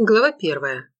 Глава первая.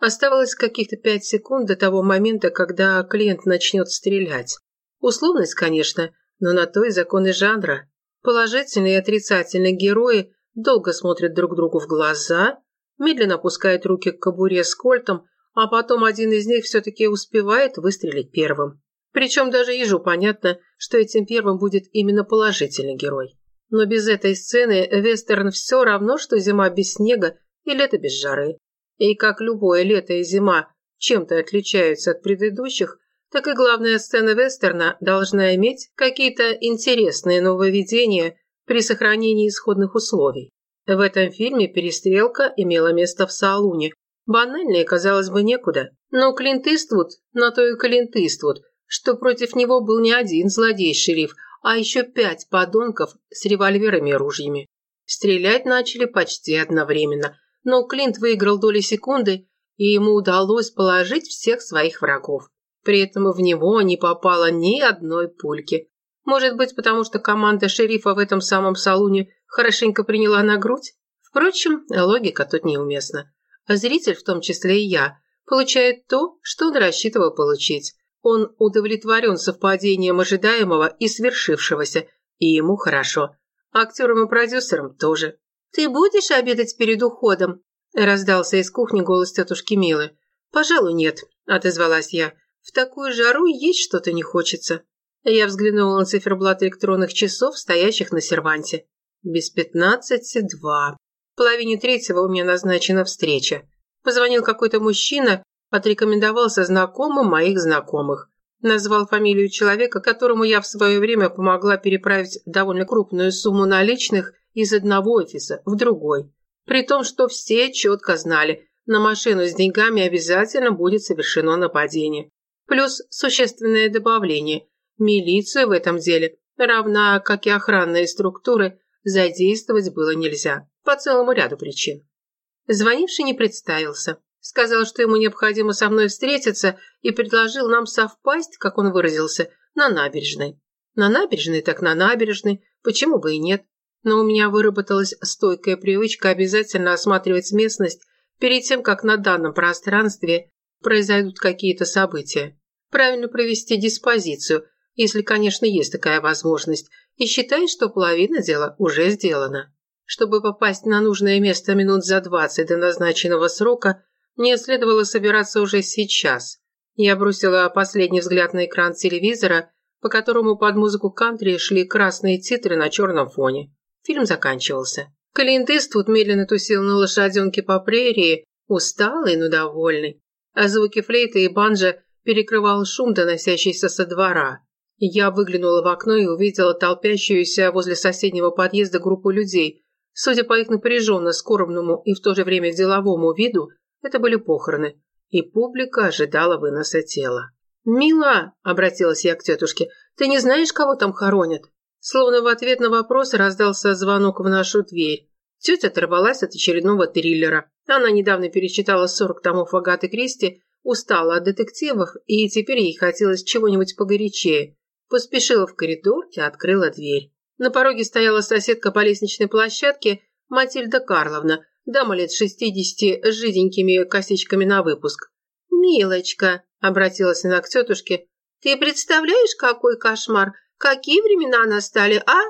Оставалось каких-то пять секунд до того момента, когда клиент начнет стрелять. Условность, конечно, но на то и законы жанра. Положительные и отрицательные герои долго смотрят друг другу в глаза, медленно опускают руки к кобуре с кольтом, а потом один из них все-таки успевает выстрелить первым. Причем даже ежу понятно, что этим первым будет именно положительный герой. Но без этой сцены вестерн все равно, что зима без снега и лето без жары. И как любое лето и зима чем-то отличаются от предыдущих, так и главная сцена вестерна должна иметь какие-то интересные нововведения при сохранении исходных условий. В этом фильме перестрелка имела место в салуне. Банальнее, казалось бы, некуда. Но Клинт Иствуд, на то и Клинт Иствуд, что против него был не один злодей-шериф, а еще пять подонков с револьверами и ружьями. Стрелять начали почти одновременно – но Клинт выиграл доли секунды, и ему удалось положить всех своих врагов. При этом в него не попало ни одной пульки. Может быть, потому что команда шерифа в этом самом салуне хорошенько приняла на грудь? Впрочем, логика тут неуместна. А зритель, в том числе и я, получает то, что он рассчитывал получить. Он удовлетворен совпадением ожидаемого и свершившегося, и ему хорошо. Актерам и продюсерам тоже. «Ты будешь обедать перед уходом?» – раздался из кухни голос тетушки Милы. «Пожалуй, нет», – отозвалась я. «В такую жару есть что-то не хочется». Я взглянула на циферблат электронных часов, стоящих на серванте. Без пятнадцати два. В половине третьего у меня назначена встреча. Позвонил какой-то мужчина, отрекомендовался знакомым моих знакомых. Назвал фамилию человека, которому я в свое время помогла переправить довольно крупную сумму наличных из одного офиса в другой. При том, что все четко знали, на машину с деньгами обязательно будет совершено нападение. Плюс существенное добавление. Милицию в этом деле, равна как и охранные структуры, задействовать было нельзя. По целому ряду причин. Звонивший не представился. Сказал, что ему необходимо со мной встретиться и предложил нам совпасть, как он выразился, на набережной. На набережной так на набережной, почему бы и нет но у меня выработалась стойкая привычка обязательно осматривать местность перед тем, как на данном пространстве произойдут какие-то события. Правильно провести диспозицию, если, конечно, есть такая возможность, и считать, что половина дела уже сделана. Чтобы попасть на нужное место минут за двадцать до назначенного срока, мне следовало собираться уже сейчас. Я бросила последний взгляд на экран телевизора, по которому под музыку кантри шли красные титры на черном фоне. Фильм заканчивался. Клинт Иствуд медленно тусил на лошаденке по прерии, усталый, но довольный. А звуки флейты и банджа перекрывал шум, доносящийся со двора. Я выглянула в окно и увидела толпящуюся возле соседнего подъезда группу людей. Судя по их напряженно скорбному и в то же время деловому виду, это были похороны, и публика ожидала выноса тела. «Мила!» – обратилась я к тетушке. «Ты не знаешь, кого там хоронят?» Словно в ответ на вопрос раздался звонок в нашу дверь. Тетя оторвалась от очередного триллера. Она недавно перечитала 40 томов Агаты Кристи, устала от детективов, и теперь ей хотелось чего-нибудь погорячее. Поспешила в коридор и открыла дверь. На пороге стояла соседка по лестничной площадке Матильда Карловна, дама лет шестидесяти с жиденькими косичками на выпуск. «Милочка», — обратилась она к тетушке, — «ты представляешь, какой кошмар? Какие времена настали, а?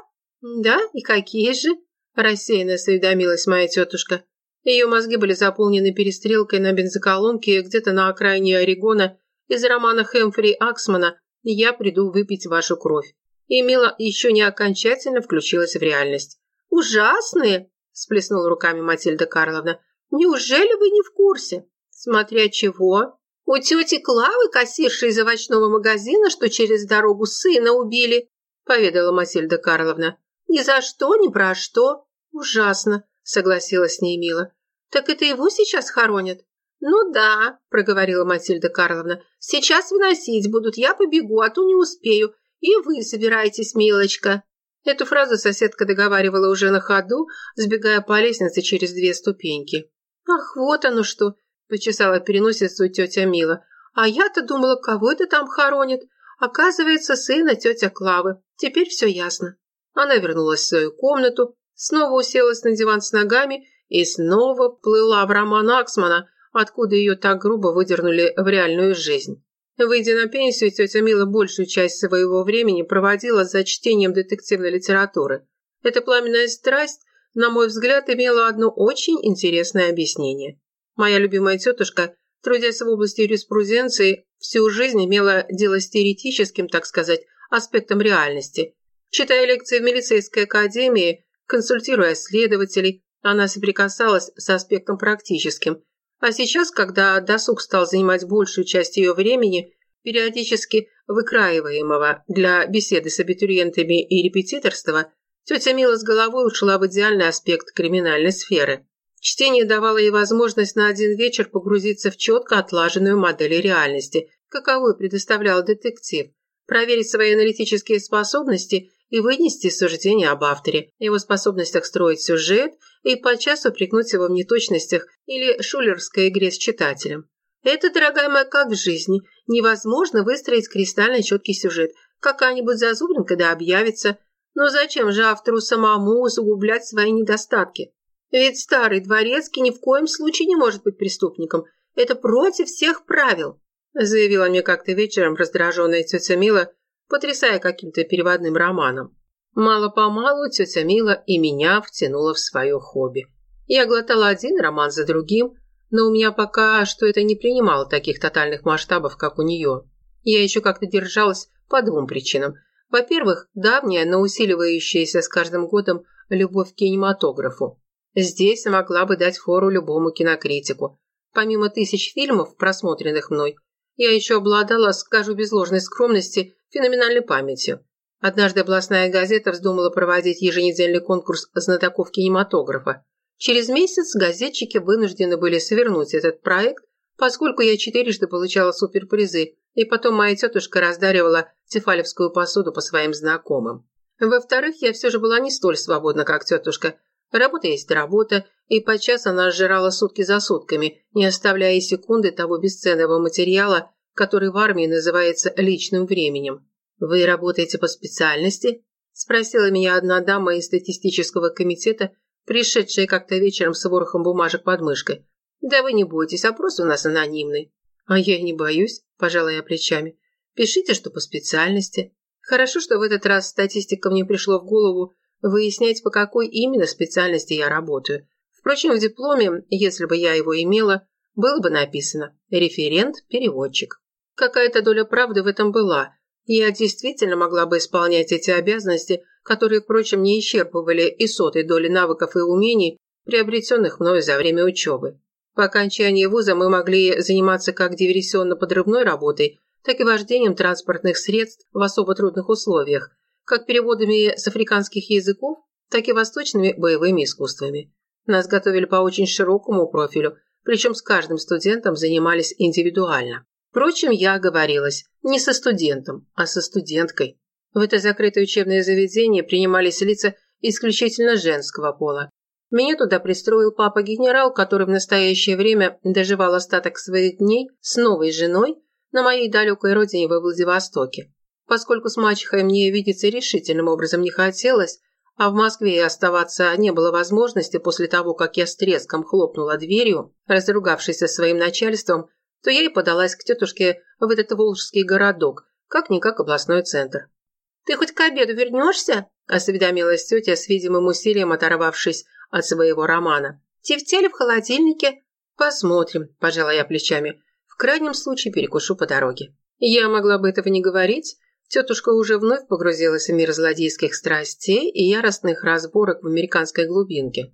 Да, и какие же? Рассеянно осведомилась моя тетушка. Ее мозги были заполнены перестрелкой на бензоколонке где-то на окраине Орегона из романа Хэмфри Аксмана «Я приду выпить вашу кровь». И Мила еще не окончательно включилась в реальность. «Ужасные!» – сплеснула руками Матильда Карловна. «Неужели вы не в курсе?» «Смотря чего?» У тети Клавы, кассирши из овощного магазина, что через дорогу сына убили, поведала Масильда Карловна. Ни за что, ни про что. Ужасно, согласилась с ней Мила. Так это его сейчас хоронят? Ну да, проговорила Матильда Карловна. Сейчас выносить будут, я побегу, а то не успею. И вы собирайтесь, милочка. Эту фразу соседка договаривала уже на ходу, сбегая по лестнице через две ступеньки. «Ах, вот оно что!» – почесала переносицу тетя Мила. «А я-то думала, кого это там хоронит. Оказывается, сына тетя Клавы. Теперь все ясно». Она вернулась в свою комнату, снова уселась на диван с ногами и снова плыла в роман Аксмана, откуда ее так грубо выдернули в реальную жизнь. Выйдя на пенсию, тетя Мила большую часть своего времени проводила за чтением детективной литературы. Эта пламенная страсть, на мой взгляд, имела одно очень интересное объяснение. Моя любимая тетушка, трудясь в области юриспруденции, всю жизнь имела дело с теоретическим, так сказать, аспектом реальности. Читая лекции в милицейской академии, консультируя следователей, она соприкасалась с аспектом практическим – а сейчас, когда досуг стал занимать большую часть ее времени, периодически выкраиваемого для беседы с абитуриентами и репетиторства, тетя Мила с головой ушла в идеальный аспект криминальной сферы. Чтение давало ей возможность на один вечер погрузиться в четко отлаженную модель реальности, каковую предоставлял детектив, проверить свои аналитические способности и вынести суждение об авторе, его способностях строить сюжет и подчас упрекнуть его в неточностях или шулерской игре с читателем. Это, дорогая моя, как в жизни. Невозможно выстроить кристально четкий сюжет. Какая-нибудь зазубринка да объявится. Но зачем же автору самому усугублять свои недостатки? Ведь старый дворецкий ни в коем случае не может быть преступником. Это против всех правил, заявила мне как-то вечером раздраженная тетя Мила, потрясая каким-то переводным романом. Мало-помалу тетя Мила и меня втянула в свое хобби. Я глотала один роман за другим, но у меня пока что это не принимало таких тотальных масштабов, как у нее. Я еще как-то держалась по двум причинам. Во-первых, давняя, но усиливающаяся с каждым годом любовь к кинематографу. Здесь могла бы дать фору любому кинокритику. Помимо тысяч фильмов, просмотренных мной, я еще обладала, скажу без ложной скромности, феноменальной памятью. Однажды областная газета вздумала проводить еженедельный конкурс знатоков кинематографа. Через месяц газетчики вынуждены были свернуть этот проект, поскольку я четырежды получала суперпризы, и потом моя тетушка раздаривала тефалевскую посуду по своим знакомым. Во-вторых, я все же была не столь свободна, как тетушка. Работа есть работа, и подчас она сжирала сутки за сутками, не оставляя секунды того бесценного материала, который в армии называется личным временем. «Вы работаете по специальности?» – спросила меня одна дама из статистического комитета, пришедшая как-то вечером с ворохом бумажек под мышкой. «Да вы не бойтесь, опрос у нас анонимный». «А я не боюсь», – пожала я плечами. «Пишите, что по специальности». Хорошо, что в этот раз статистикам не пришло в голову выяснять, по какой именно специальности я работаю. Впрочем, в дипломе, если бы я его имела, было бы написано «референт-переводчик». Какая-то доля правды в этом была. Я действительно могла бы исполнять эти обязанности, которые, впрочем, не исчерпывали и сотой доли навыков и умений, приобретенных мною за время учебы. По окончании вуза мы могли заниматься как диверсионно-подрывной работой, так и вождением транспортных средств в особо трудных условиях, как переводами с африканских языков, так и восточными боевыми искусствами. Нас готовили по очень широкому профилю, причем с каждым студентом занимались индивидуально. Впрочем, я оговорилась не со студентом, а со студенткой. В это закрытое учебное заведение принимались лица исключительно женского пола. Меня туда пристроил папа-генерал, который в настоящее время доживал остаток своих дней с новой женой на моей далекой родине во Владивостоке. Поскольку с мачехой мне видеться решительным образом не хотелось, а в Москве оставаться не было возможности после того, как я с треском хлопнула дверью, разругавшись со своим начальством, то я и подалась к тетушке в этот волжский городок, как-никак областной центр. «Ты хоть к обеду вернешься?» – осведомилась тетя с видимым усилием, оторвавшись от своего романа. «Тефтели в холодильнике?» «Посмотрим», – пожала я плечами. «В крайнем случае перекушу по дороге». Я могла бы этого не говорить. Тетушка уже вновь погрузилась в мир злодейских страстей и яростных разборок в американской глубинке.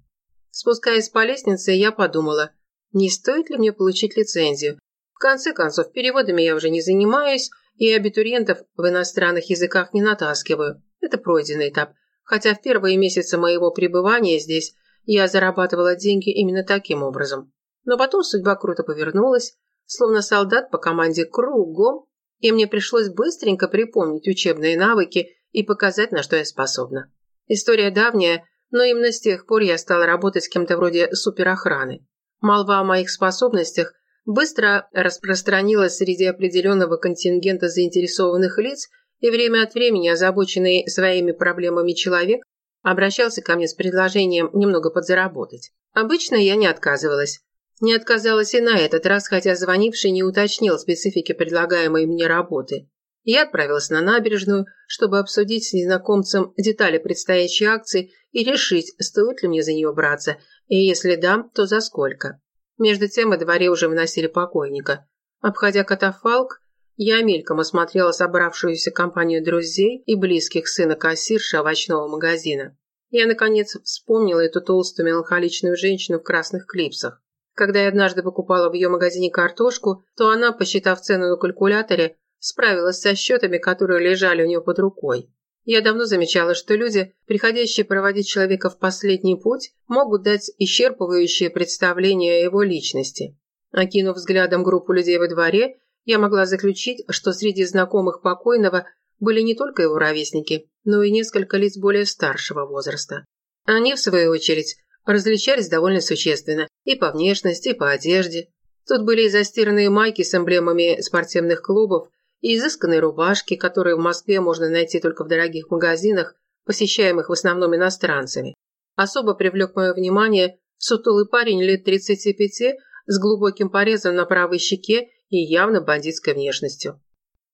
Спускаясь по лестнице, я подумала, не стоит ли мне получить лицензию, конце концов, переводами я уже не занимаюсь и абитуриентов в иностранных языках не натаскиваю. Это пройденный этап. Хотя в первые месяцы моего пребывания здесь я зарабатывала деньги именно таким образом. Но потом судьба круто повернулась, словно солдат по команде кругом, и мне пришлось быстренько припомнить учебные навыки и показать, на что я способна. История давняя, но именно с тех пор я стала работать с кем-то вроде суперохраны. Молва о моих способностях быстро распространилась среди определенного контингента заинтересованных лиц, и время от времени озабоченный своими проблемами человек обращался ко мне с предложением немного подзаработать. Обычно я не отказывалась. Не отказалась и на этот раз, хотя звонивший не уточнил специфики предлагаемой мне работы. Я отправилась на набережную, чтобы обсудить с незнакомцем детали предстоящей акции и решить, стоит ли мне за нее браться, и если да, то за сколько. Между тем во дворе уже вносили покойника. Обходя катафалк, я мельком осмотрела собравшуюся компанию друзей и близких сына кассирши овощного магазина. Я, наконец, вспомнила эту толстую меланхоличную женщину в красных клипсах. Когда я однажды покупала в ее магазине картошку, то она, посчитав цену на калькуляторе, справилась со счетами, которые лежали у нее под рукой. Я давно замечала, что люди, приходящие проводить человека в последний путь, могут дать исчерпывающее представление о его личности. Окинув взглядом группу людей во дворе, я могла заключить, что среди знакомых покойного были не только его ровесники, но и несколько лиц более старшего возраста. Они, в свою очередь, различались довольно существенно и по внешности, и по одежде. Тут были и застиранные майки с эмблемами спортивных клубов, и изысканные рубашки, которые в Москве можно найти только в дорогих магазинах, посещаемых в основном иностранцами. Особо привлек мое внимание сутулый парень лет 35 с глубоким порезом на правой щеке и явно бандитской внешностью.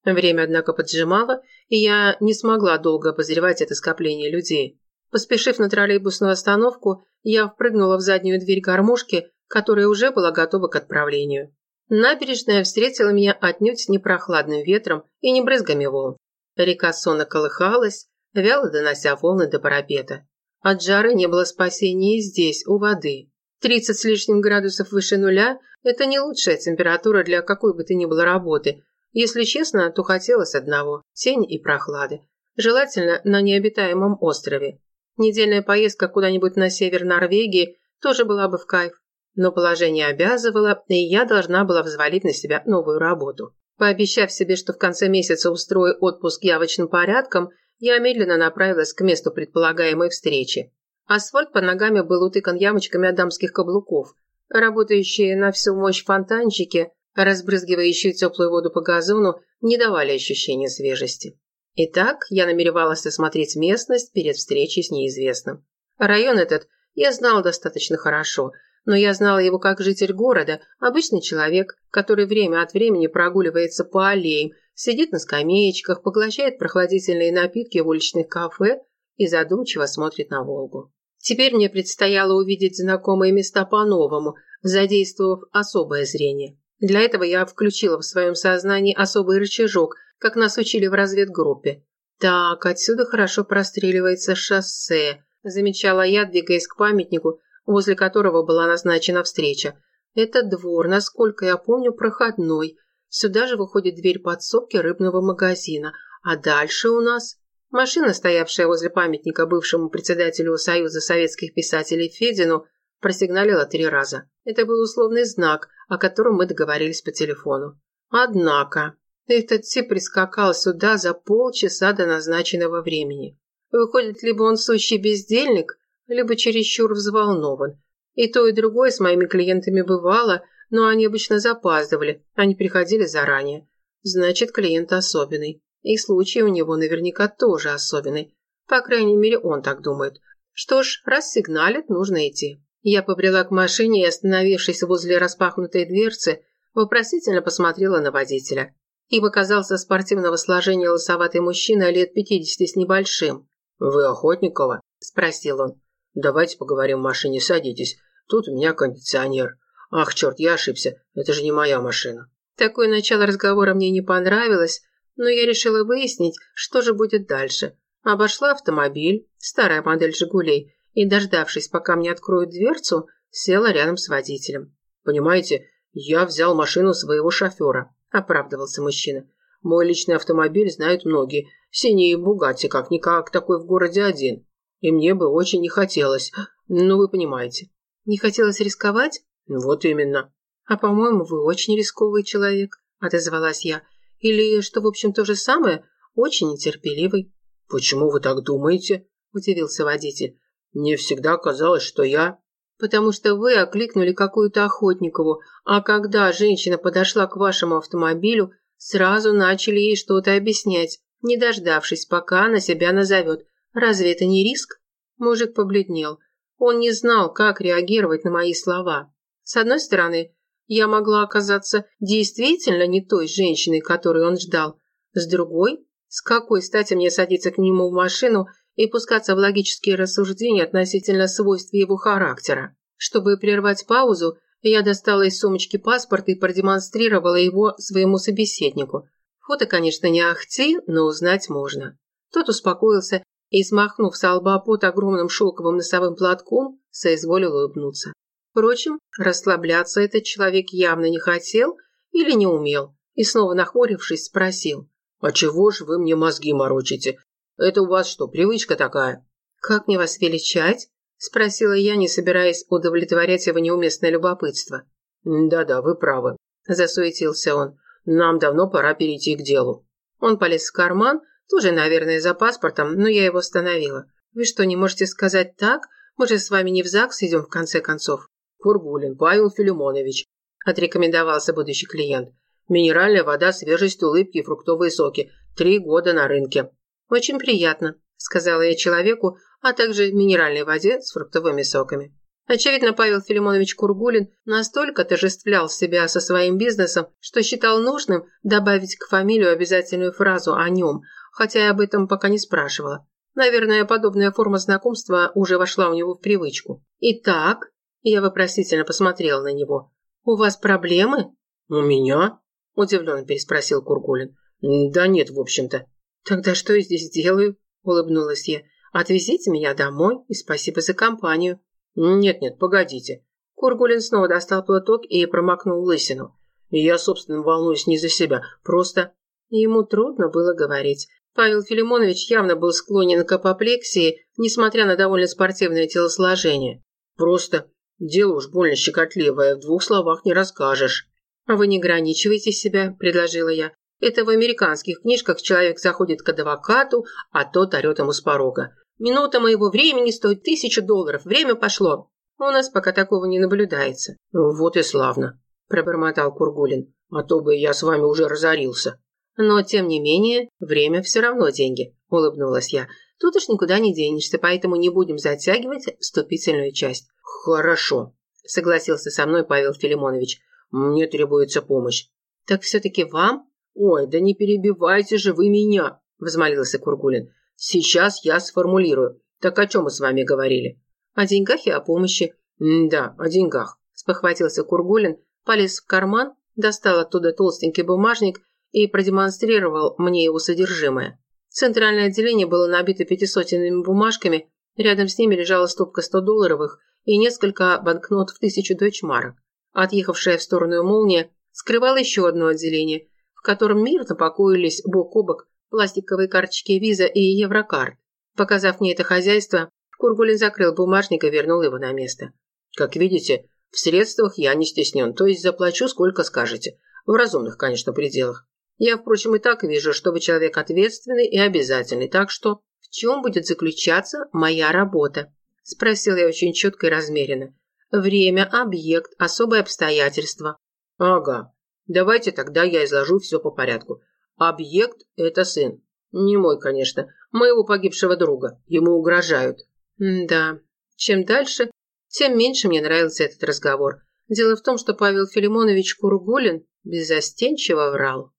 Время, однако, поджимало, и я не смогла долго обозревать это скопление людей. Поспешив на троллейбусную остановку, я впрыгнула в заднюю дверь кормушки, которая уже была готова к отправлению. Набережная встретила меня отнюдь не прохладным ветром и не брызгами волн. Река сонно колыхалась, вяло донося волны до парапета. От жары не было спасения и здесь, у воды. 30 с лишним градусов выше нуля – это не лучшая температура для какой бы то ни было работы. Если честно, то хотелось одного – тени и прохлады. Желательно на необитаемом острове. Недельная поездка куда-нибудь на север Норвегии тоже была бы в кайф. Но положение обязывало, и я должна была взвалить на себя новую работу. Пообещав себе, что в конце месяца устрою отпуск явочным порядком, я медленно направилась к месту предполагаемой встречи. Асфальт под ногами был утыкан ямочками от дамских каблуков. Работающие на всю мощь фонтанчики, разбрызгивающие теплую воду по газону, не давали ощущения свежести. Итак, я намеревалась осмотреть местность перед встречей с неизвестным. Район этот я знала достаточно хорошо, но я знала его как житель города, обычный человек, который время от времени прогуливается по аллеям, сидит на скамеечках, поглощает прохладительные напитки в уличных кафе и задумчиво смотрит на Волгу. Теперь мне предстояло увидеть знакомые места по-новому, задействовав особое зрение. Для этого я включила в своем сознании особый рычажок, как нас учили в разведгруппе. «Так, отсюда хорошо простреливается шоссе», – замечала я, двигаясь к памятнику, возле которого была назначена встреча. «Это двор, насколько я помню, проходной. Сюда же выходит дверь подсобки рыбного магазина. А дальше у нас...» Машина, стоявшая возле памятника бывшему председателю Союза советских писателей Федину, просигналила три раза. Это был условный знак, о котором мы договорились по телефону. Однако, этот тип прискакал сюда за полчаса до назначенного времени. Выходит, либо он сущий бездельник, либо чересчур взволнован. И то, и другое с моими клиентами бывало, но они обычно запаздывали, они приходили заранее. Значит, клиент особенный. И случай у него наверняка тоже особенный. По крайней мере, он так думает. Что ж, раз сигналит, нужно идти. Я побрела к машине и, остановившись возле распахнутой дверцы, вопросительно посмотрела на водителя. Им оказался спортивного сложения лысоватый мужчина лет пятидесяти с небольшим. «Вы Охотникова?» – спросил он. «Давайте поговорим в машине, садитесь. Тут у меня кондиционер. Ах, черт, я ошибся. Это же не моя машина». Такое начало разговора мне не понравилось, но я решила выяснить, что же будет дальше. Обошла автомобиль, старая модель «Жигулей», и, дождавшись, пока мне откроют дверцу, села рядом с водителем. «Понимаете, я взял машину своего шофера», – оправдывался мужчина. «Мой личный автомобиль знают многие. Синий Бугатти, как-никак, такой в городе один. И мне бы очень не хотелось. Ну, вы понимаете». «Не хотелось рисковать?» «Вот именно». «А, по-моему, вы очень рисковый человек», – отозвалась я. Или, что, в общем, то же самое, очень нетерпеливый. «Почему вы так думаете?» – удивился водитель. «Мне всегда казалось, что я...» «Потому что вы окликнули какую-то Охотникову, а когда женщина подошла к вашему автомобилю, сразу начали ей что-то объяснять, не дождавшись, пока она себя назовет. Разве это не риск?» Мужик побледнел. Он не знал, как реагировать на мои слова. С одной стороны, я могла оказаться действительно не той женщиной, которую он ждал. С другой, с какой стати мне садиться к нему в машину и пускаться в логические рассуждения относительно свойств его характера? Чтобы прервать паузу, я достала из сумочки паспорт и продемонстрировала его своему собеседнику. Фото, конечно, не ахти, но узнать можно. Тот успокоился и, смахнув с лба под огромным шелковым носовым платком, соизволил улыбнуться. Впрочем, расслабляться этот человек явно не хотел или не умел, и снова нахмурившись, спросил. «А чего ж вы мне мозги морочите? Это у вас что, привычка такая?» «Как мне вас величать?» – спросила я, не собираясь удовлетворять его неуместное любопытство. «Да-да, вы правы», – засуетился он. «Нам давно пора перейти к делу». Он полез в карман, тоже, наверное, за паспортом, но я его остановила. «Вы что, не можете сказать так? Мы же с вами не в ЗАГС идем, в конце концов». «Кургулин Павел Филимонович», – отрекомендовался будущий клиент. «Минеральная вода, свежесть, улыбки и фруктовые соки. Три года на рынке». «Очень приятно», – сказала я человеку, а также минеральной воде с фруктовыми соками. Очевидно, Павел Филимонович Кургулин настолько отожествлял себя со своим бизнесом, что считал нужным добавить к фамилию обязательную фразу о нем, хотя я об этом пока не спрашивала. Наверное, подобная форма знакомства уже вошла у него в привычку. «Итак», – я вопросительно посмотрела на него, – «у вас проблемы?» «У меня?» – удивленно переспросил Кургулин. «Да нет, в общем-то». «Тогда что я здесь делаю?» – улыбнулась я. Отвезите меня домой и спасибо за компанию». «Нет-нет, погодите». Кургулин снова достал платок и промокнул лысину. «Я, собственно, волнуюсь не за себя, просто...» Ему трудно было говорить. Павел Филимонович явно был склонен к апоплексии, несмотря на довольно спортивное телосложение. «Просто дело уж больно щекотливое, в двух словах не расскажешь». «А вы не ограничивайте себя», – предложила я. «Это в американских книжках человек заходит к адвокату, а тот орет ему с порога. Минута моего времени стоит тысячу долларов. Время пошло. У нас пока такого не наблюдается. Вот и славно, пробормотал Кургулин. А то бы я с вами уже разорился. Но, тем не менее, время все равно деньги, улыбнулась я. Тут уж никуда не денешься, поэтому не будем затягивать вступительную часть. Хорошо, согласился со мной Павел Филимонович. Мне требуется помощь. Так все-таки вам? Ой, да не перебивайте же вы меня, взмолился Кургулин. Сейчас я сформулирую. Так о чем мы с вами говорили? О деньгах и о помощи. Да, о деньгах. Спохватился Кургулин, полез в карман, достал оттуда толстенький бумажник и продемонстрировал мне его содержимое. Центральное отделение было набито пятисотенными бумажками, рядом с ними лежала стопка 100-долларовых и несколько банкнот в тысячу дойчмарок. Отъехавшая в сторону молния скрывала еще одно отделение, в котором мирно покоились бок о бок пластиковые карточки Виза и Еврокарт. Показав мне это хозяйство, Кургулин закрыл бумажник и вернул его на место. Как видите, в средствах я не стеснен, то есть заплачу сколько скажете. В разумных, конечно, пределах. Я, впрочем, и так вижу, что вы человек ответственный и обязательный, так что в чем будет заключаться моя работа? Спросил я очень четко и размеренно. Время, объект, особые обстоятельства. Ага. Давайте тогда я изложу все по порядку. Объект – это сын. Не мой, конечно, моего погибшего друга. Ему угрожают. Да. Чем дальше, тем меньше мне нравился этот разговор. Дело в том, что Павел Филимонович Кургулин беззастенчиво врал.